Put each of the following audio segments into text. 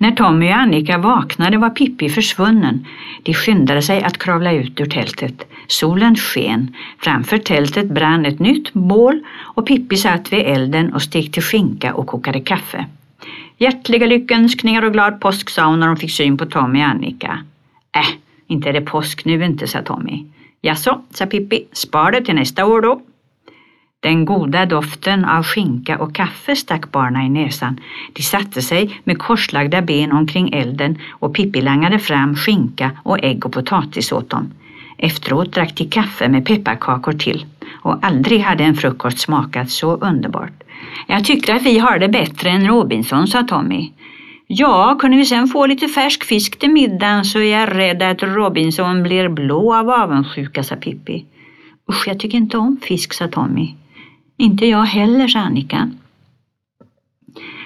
När Tommy och Annika vaknade var Pippi försvunnen. De skyndade sig att kravla ut ur tältet. Solen sken. Framför tältet brann ett nytt bål och Pippi satt vid elden och stekte skinka och kokade kaffe. Hjärtliga lyckönskningar och glad påsk sa hon när hon fick syn på Tommy och Annika. Äh, inte är det påsk nu inte, sa Tommy. Jaså, sa Pippi, spar det till nästa år då. Den goda doften av skinka och kaffe stack barna i näsan. De satte sig med korslagda ben omkring elden och Pippi langade fram skinka och ägg och potatis åt dem. Efteråt drack de kaffe med pepparkakor till och aldrig hade en frukost smakat så underbart. Jag tycker att vi har det bättre än Robinson, sa Tommy. Ja, kunde vi sen få lite färsk fisk till middagen så är jag rädd att Robinson blir blå av avundsjuka, sa Pippi. Usch, jag tycker inte om fisk, sa Tommy. Inte jag heller, sa Annika.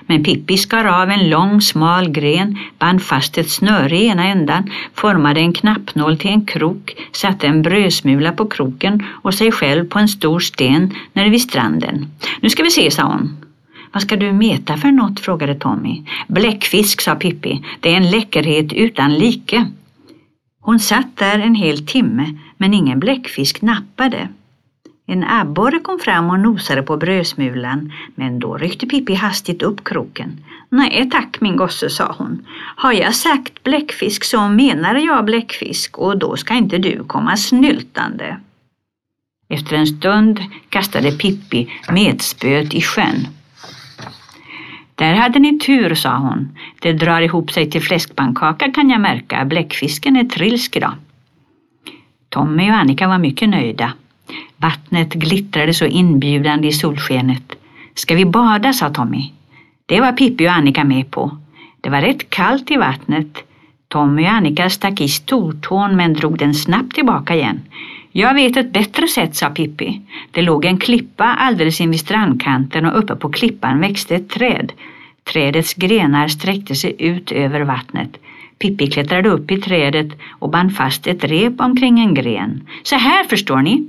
Men Pippi skar av en lång smal gren, band fast ett snöre i ena ändan, formade en knappnål till en krok, satte en brödsmula på kroken och sig själv på en stor sten nere vid stranden. Nu ska vi se, sa hon. Vad ska du meta för något? frågade Tommy. Bläckfisk, sa Pippi. Det är en läckerhet utan like. Hon satt där en hel timme, men ingen bläckfisk nappade. En abborre kom fram och nosade på brödsmulan, men då ryckte Pippi hastigt upp kroken. Nej tack min gosse, sa hon. Har jag sagt bläckfisk så menar jag bläckfisk och då ska inte du komma snyltande. Efter en stund kastade Pippi metspöet i sjön. Där hade ni tur, sa hon. Det drar ihop sig till fläskpannkaka kan jag märka. Bläckfisken är trilsk idag. Tommy och Annika var mycket nöjda. Vattnet glittrade så inbjudande i solskenet. Ska vi bada, sa Tommy. Det var Pippi och Annika med på. Det var rätt kallt i vattnet. Tommy och Annika stack i stortån men drog den snabbt tillbaka igen. Jag vet ett bättre sätt, sa Pippi. Det låg en klippa alldeles invid strandkanten och uppe på klippan växte ett träd. Trädets grenar sträckte sig ut över vattnet. Pippi klättrade upp i trädet och band fast ett rep omkring en gren. Så här förstår ni.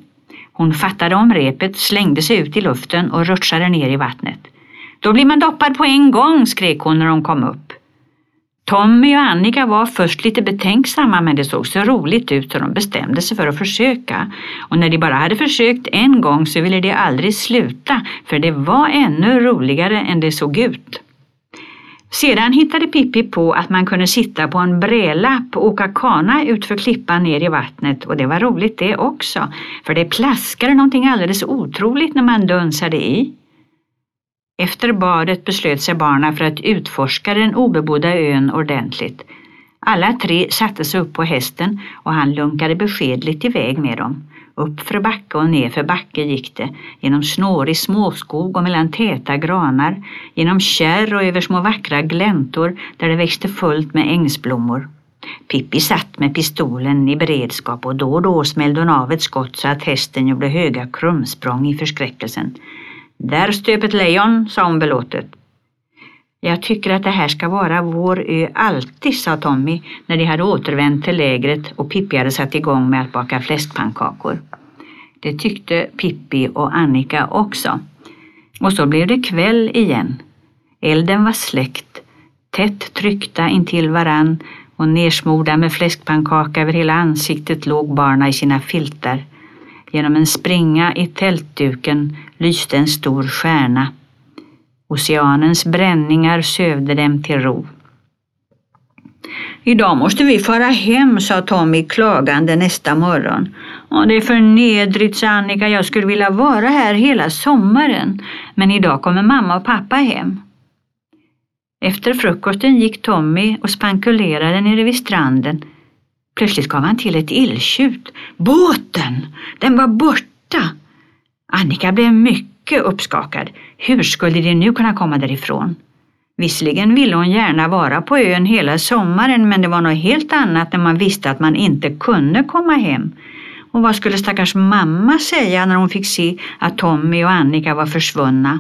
Hon fattade om repet, slängde sig ut i luften och rutschade ner i vattnet. Då blir man doppad på en gång, skrek hon när hon kom upp. Tommy och Annika var först lite betänksamma men det såg så roligt ut så de bestämde sig för att försöka. Och när de bara hade försökt en gång så ville de aldrig sluta för det var ännu roligare än det såg ut. Sedan hittade Pippi på att man kunde sitta på en brälapp och åka kana utför klippan ner i vattnet och det var roligt det också, för det plaskade någonting alldeles otroligt när man dunsade i. Efter badet beslöt sig barnen för att utforska den obebodda ön ordentligt. Alla tre satte sig upp på hästen och han lunkade beskedligt iväg med dem. Upp för backe och ner för backe gick det, genom snårig småskog och mellan täta granar, genom kärr och över små vackra gläntor där det växte fullt med ängsblommor. Pippi satt med pistolen i beredskap och då och då smällde hon av ett skott så att hästen gjorde höga krumsprång i förskräckelsen. Där stöp ett lejon, sa hon belåtet. Jag tycker att det här ska vara vår ö alltid, sa Tommy när de hade återvänt till lägret och Pippi hade satt igång med att baka fläskpannkakor. Det tyckte Pippi och Annika också. Och så blev det kväll igen. Elden var släckt, tätt tryckta intill varann och nersmorda med fläskpannkaka över hela ansiktet låg barna i sina filtar. Genom en springa i tältduken lyste en stor stjärna. Oceanens bränningar sövde dem till ro. Idag måste vi fara hem, sa Tommy klagande nästa morgon. Och det är för nedrigt, sa Annika. Jag skulle vilja vara här hela sommaren. Men idag kommer mamma och pappa hem. Efter frukosten gick Tommy och spankulerade nere vid stranden. Plötsligt gav han till ett illtjut. Båten! Den var borta! Annika blev mycket uppskakad. Hur skulle de nu kunna komma därifrån? Visserligen ville hon gärna vara på ön hela sommaren men det var något helt annat när man visste att man inte kunde komma hem. Och vad skulle stackars mamma säga när hon fick se att Tommy och Annika var försvunna?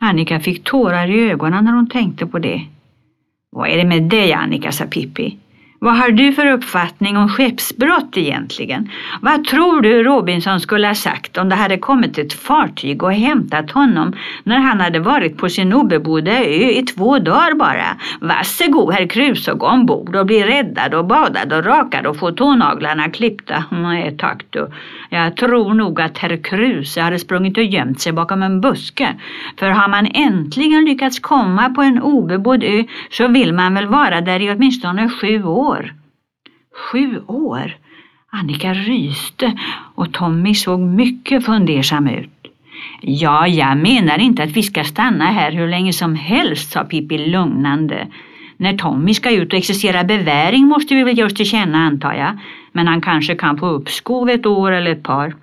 Annika fick tårar i ögonen när hon tänkte på det. Vad är det med dig Annika, sa Pippi. Vad har du för uppfattning om skeppsbrott egentligen? Vad tror du Robinson skulle ha sagt om det hade kommit ett fartyg och hämtat honom när han hade varit på sin obebodda ö i två dagar bara? Varsågod herr Kruse gå ombord och bli räddad och badad och rakad och få tånaglarna klippta. Nej tack du. Jag tror nog att herr Kruse hade sprungit och gömt sig bakom en buske. För har man äntligen lyckats komma på en obebodd ö så vill man väl vara där i åtminstone sju år år. Sju år? Annika ryste och Tommy såg mycket fundersam ut. Ja, jag menar inte att vi ska stanna här hur länge som helst, sa Pippi lugnande. När Tommy ska ut och exercera beväring måste vi väl ge oss till känna antar jag. Men han kanske kan få uppskov ett år eller ett par.